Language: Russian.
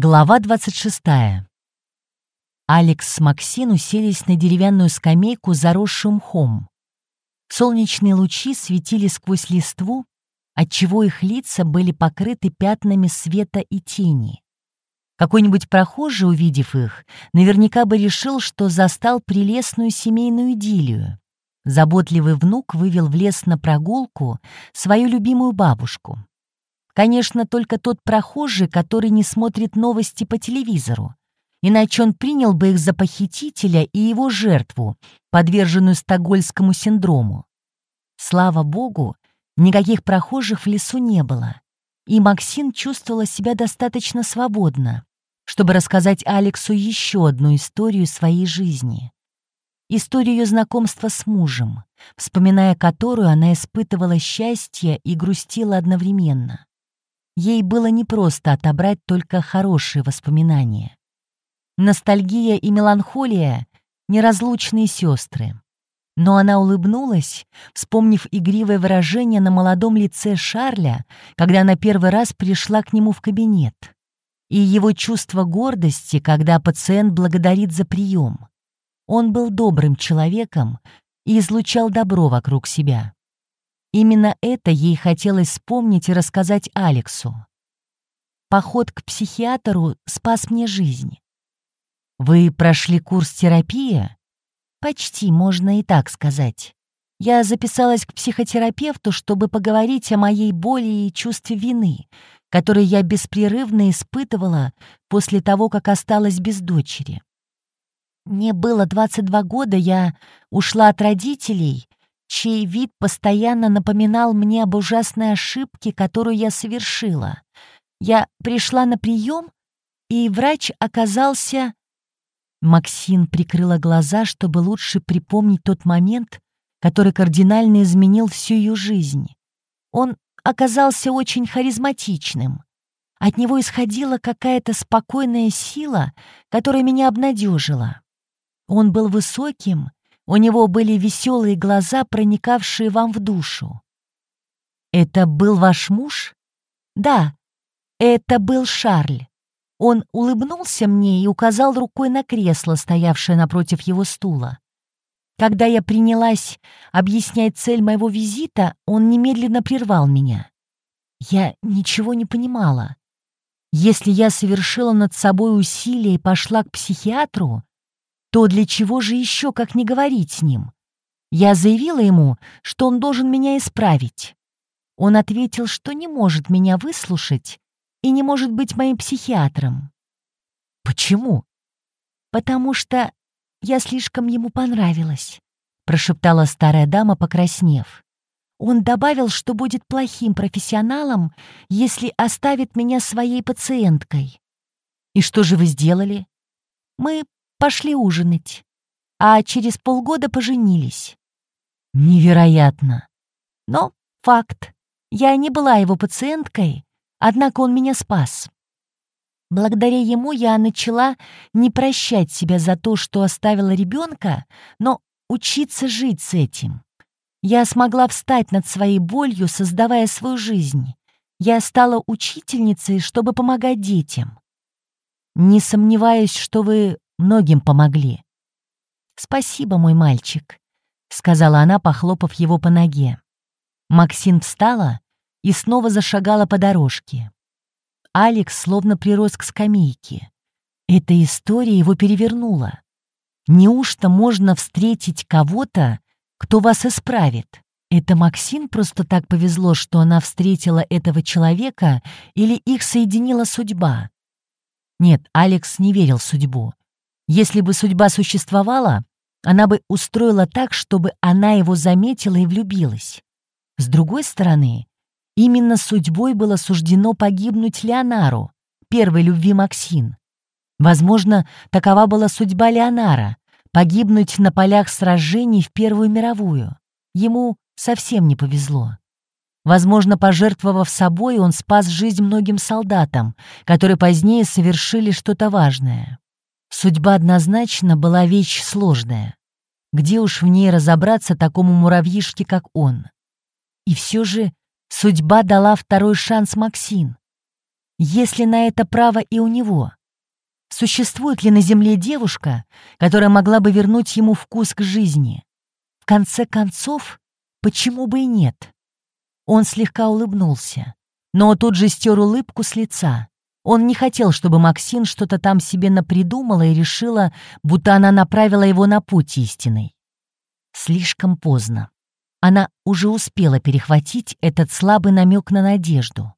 Глава 26. Алекс с Максин уселись на деревянную скамейку, заросшую мхом. Солнечные лучи светили сквозь листву, отчего их лица были покрыты пятнами света и тени. Какой-нибудь прохожий, увидев их, наверняка бы решил, что застал прелестную семейную идиллию. Заботливый внук вывел в лес на прогулку свою любимую бабушку. Конечно, только тот прохожий, который не смотрит новости по телевизору. Иначе он принял бы их за похитителя и его жертву, подверженную стокгольскому синдрому. Слава богу, никаких прохожих в лесу не было, и Максин чувствовала себя достаточно свободно, чтобы рассказать Алексу еще одну историю своей жизни. Историю знакомства с мужем, вспоминая которую она испытывала счастье и грустила одновременно. Ей было непросто отобрать только хорошие воспоминания. Ностальгия и меланхолия — неразлучные сестры. Но она улыбнулась, вспомнив игривое выражение на молодом лице Шарля, когда она первый раз пришла к нему в кабинет, и его чувство гордости, когда пациент благодарит за прием. Он был добрым человеком и излучал добро вокруг себя. Именно это ей хотелось вспомнить и рассказать Алексу. Поход к психиатру спас мне жизнь. Вы прошли курс терапии? Почти, можно и так сказать. Я записалась к психотерапевту, чтобы поговорить о моей боли и чувстве вины, которые я беспрерывно испытывала после того, как осталась без дочери. Мне было 22 года, я ушла от родителей чей вид постоянно напоминал мне об ужасной ошибке, которую я совершила. Я пришла на прием, и врач оказался... Максин прикрыла глаза, чтобы лучше припомнить тот момент, который кардинально изменил всю ее жизнь. Он оказался очень харизматичным. От него исходила какая-то спокойная сила, которая меня обнадежила. Он был высоким, у него были веселые глаза, проникавшие вам в душу. «Это был ваш муж?» «Да, это был Шарль». Он улыбнулся мне и указал рукой на кресло, стоявшее напротив его стула. Когда я принялась объяснять цель моего визита, он немедленно прервал меня. Я ничего не понимала. Если я совершила над собой усилие и пошла к психиатру, то для чего же еще, как не говорить с ним? Я заявила ему, что он должен меня исправить. Он ответил, что не может меня выслушать и не может быть моим психиатром. Почему? Потому что я слишком ему понравилась, прошептала старая дама, покраснев. Он добавил, что будет плохим профессионалом, если оставит меня своей пациенткой. И что же вы сделали? Мы пошли ужинать, а через полгода поженились. Невероятно. Но факт. Я не была его пациенткой, однако он меня спас. Благодаря ему я начала не прощать себя за то, что оставила ребенка, но учиться жить с этим. Я смогла встать над своей болью, создавая свою жизнь. Я стала учительницей, чтобы помогать детям. Не сомневаюсь, что вы многим помогли. «Спасибо, мой мальчик», — сказала она, похлопав его по ноге. Максин встала и снова зашагала по дорожке. Алекс словно прирос к скамейке. Эта история его перевернула. Неужто можно встретить кого-то, кто вас исправит? Это Максин просто так повезло, что она встретила этого человека, или их соединила судьба? Нет, Алекс не верил в судьбу. Если бы судьба существовала, она бы устроила так, чтобы она его заметила и влюбилась. С другой стороны, именно судьбой было суждено погибнуть Леонару, первой любви Максин. Возможно, такова была судьба Леонара — погибнуть на полях сражений в Первую мировую. Ему совсем не повезло. Возможно, пожертвовав собой, он спас жизнь многим солдатам, которые позднее совершили что-то важное. Судьба однозначно была вещь сложная. Где уж в ней разобраться такому муравьишке, как он? И все же судьба дала второй шанс Максин. Есть ли на это право и у него? Существует ли на Земле девушка, которая могла бы вернуть ему вкус к жизни? В конце концов, почему бы и нет? Он слегка улыбнулся, но тут же стер улыбку с лица. Он не хотел, чтобы Максин что-то там себе напридумала и решила, будто она направила его на путь истинный. Слишком поздно. Она уже успела перехватить этот слабый намек на надежду.